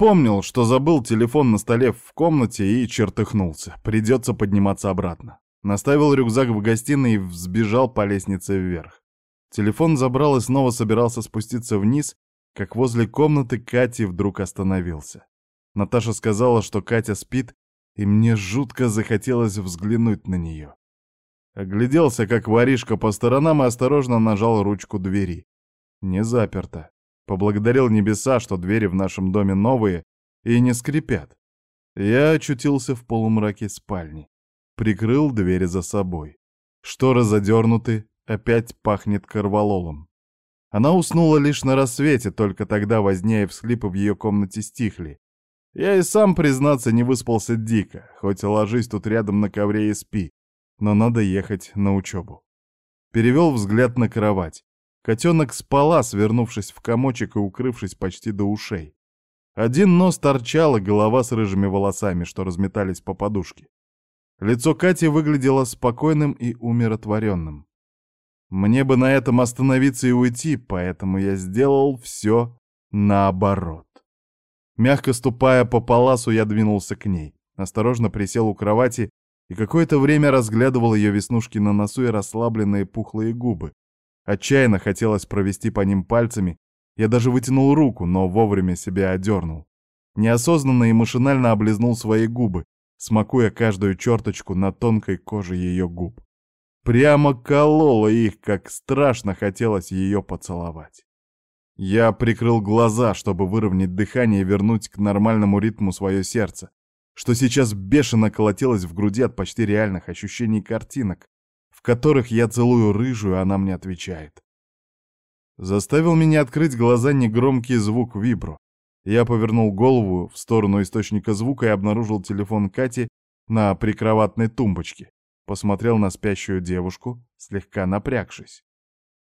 Вспомнил, что забыл телефон на столе в комнате и чертыхнулся. Придется подниматься обратно. Наставил рюкзак в гостиной и взбежал по лестнице вверх. Телефон забрал и снова собирался спуститься вниз, как возле комнаты Кати вдруг остановился. Наташа сказала, что Катя спит, и мне жутко захотелось взглянуть на нее. Огляделся, как воришка, по сторонам и осторожно нажал ручку двери. Не заперто. Поблагодарил небеса, что двери в нашем доме новые и не скрипят. Я очутился в полумраке спальни. Прикрыл двери за собой. Шторы задернуты, опять пахнет корвалолом. Она уснула лишь на рассвете, только тогда возня и всхлипы в ее комнате стихли. Я и сам, признаться, не выспался дико, хоть и ложись тут рядом на ковре и спи, но надо ехать на учебу. Перевел взгляд на кровать. Котенок спала, свернувшись в комочек и укрывшись почти до ушей. Один нос торчал, и голова с рыжими волосами, что разметались по подушке. Лицо Кати выглядело спокойным и умиротворенным. Мне бы на этом остановиться и уйти, поэтому я сделал все наоборот. Мягко ступая по паласу, я двинулся к ней. Осторожно присел у кровати и какое-то время разглядывал ее веснушки на носу и расслабленные пухлые губы. Отчаянно хотелось провести по ним пальцами. Я даже вытянул руку, но вовремя себя одернул. Неосознанно и машинально облизнул свои губы, смакуя каждую черточку на тонкой коже ее губ. Прямо кололо их, как страшно хотелось ее поцеловать. Я прикрыл глаза, чтобы выровнять дыхание и вернуть к нормальному ритму свое сердце, что сейчас бешено колотилось в груди от почти реальных ощущений картинок, в которых я целую рыжую, она мне отвечает. Заставил меня открыть глаза негромкий звук вибро. Я повернул голову в сторону источника звука и обнаружил телефон Кати на прикроватной тумбочке посмотрел на спящую девушку, слегка напрягшись.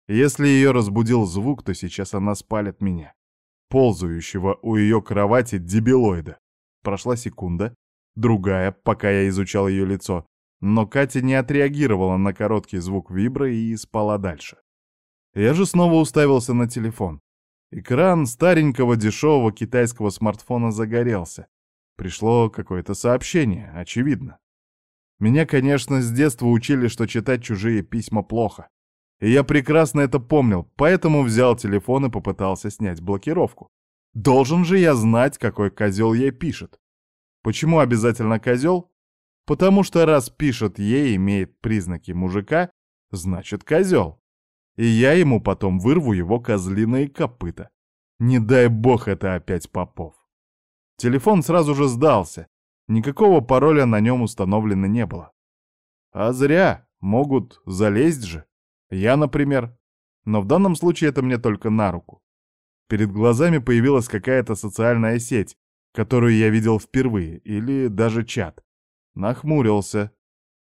Если ее разбудил звук, то сейчас она спалит меня, ползающего у ее кровати дебилоида. Прошла секунда, другая, пока я изучал ее лицо, но Катя не отреагировала на короткий звук вибра и спала дальше. Я же снова уставился на телефон. Экран старенького дешевого китайского смартфона загорелся. Пришло какое-то сообщение, очевидно. Меня, конечно, с детства учили, что читать чужие письма плохо. И я прекрасно это помнил, поэтому взял телефон и попытался снять блокировку. Должен же я знать, какой козел ей пишет. Почему обязательно козел? Потому что раз пишет ей, имеет признаки мужика, значит козел. И я ему потом вырву его козлиные копыта. Не дай бог это опять Попов. Телефон сразу же сдался, Никакого пароля на нем установлено не было. А зря, могут залезть же. Я, например. Но в данном случае это мне только на руку. Перед глазами появилась какая-то социальная сеть, которую я видел впервые, или даже чат. Нахмурился.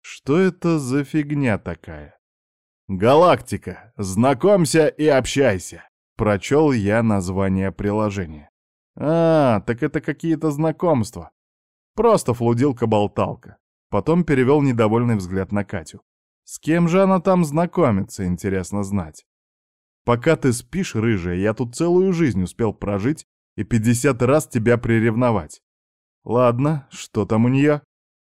Что это за фигня такая? «Галактика, знакомься и общайся», — прочел я название приложения. «А, так это какие-то знакомства. Просто флудилка-болталка. Потом перевел недовольный взгляд на Катю. С кем же она там знакомится, интересно знать. Пока ты спишь, рыжая, я тут целую жизнь успел прожить и пятьдесят раз тебя приревновать. Ладно, что там у нее?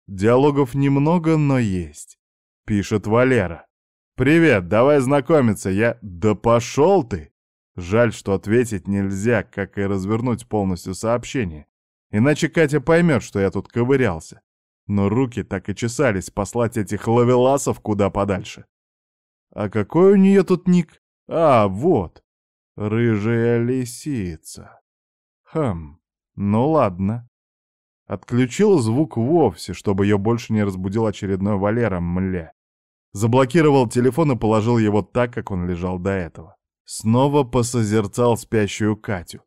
Диалогов немного, но есть. Пишет Валера. «Привет, давай знакомиться, я...» «Да пошел ты!» Жаль, что ответить нельзя, как и развернуть полностью сообщение. Иначе Катя поймет, что я тут ковырялся. Но руки так и чесались послать этих ловеласов куда подальше. А какой у нее тут ник? А, вот. Рыжая лисица. Хм, ну ладно. Отключил звук вовсе, чтобы ее больше не разбудил очередной Валера, мля. Заблокировал телефон и положил его так, как он лежал до этого. Снова посозерцал спящую Катю.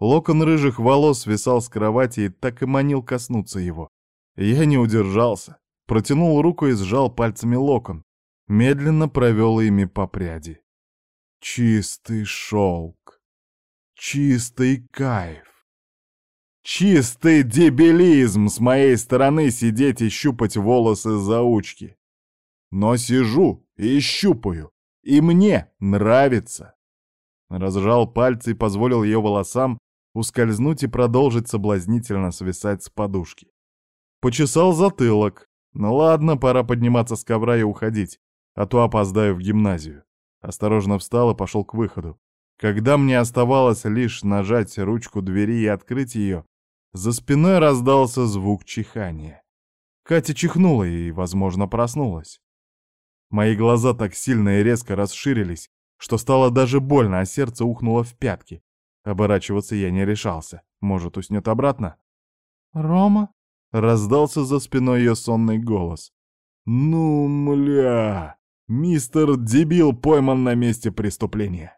Локон рыжих волос свисал с кровати и так и манил коснуться его. Я не удержался. Протянул руку и сжал пальцами локон. Медленно провел ими по пряди. Чистый шелк. Чистый кайф. Чистый дебилизм с моей стороны сидеть и щупать волосы заучки. Но сижу и щупаю, и мне нравится. Разжал пальцы и позволил ее волосам ускользнуть и продолжить соблазнительно свисать с подушки. Почесал затылок. Ну ладно, пора подниматься с ковра и уходить, а то опоздаю в гимназию. Осторожно встал и пошел к выходу. Когда мне оставалось лишь нажать ручку двери и открыть ее, за спиной раздался звук чихания. Катя чихнула и, возможно, проснулась. Мои глаза так сильно и резко расширились, что стало даже больно, а сердце ухнуло в пятки. Оборачиваться я не решался. Может, уснет обратно? «Рома?» — раздался за спиной ее сонный голос. «Ну, мля! Мистер Дебил пойман на месте преступления!»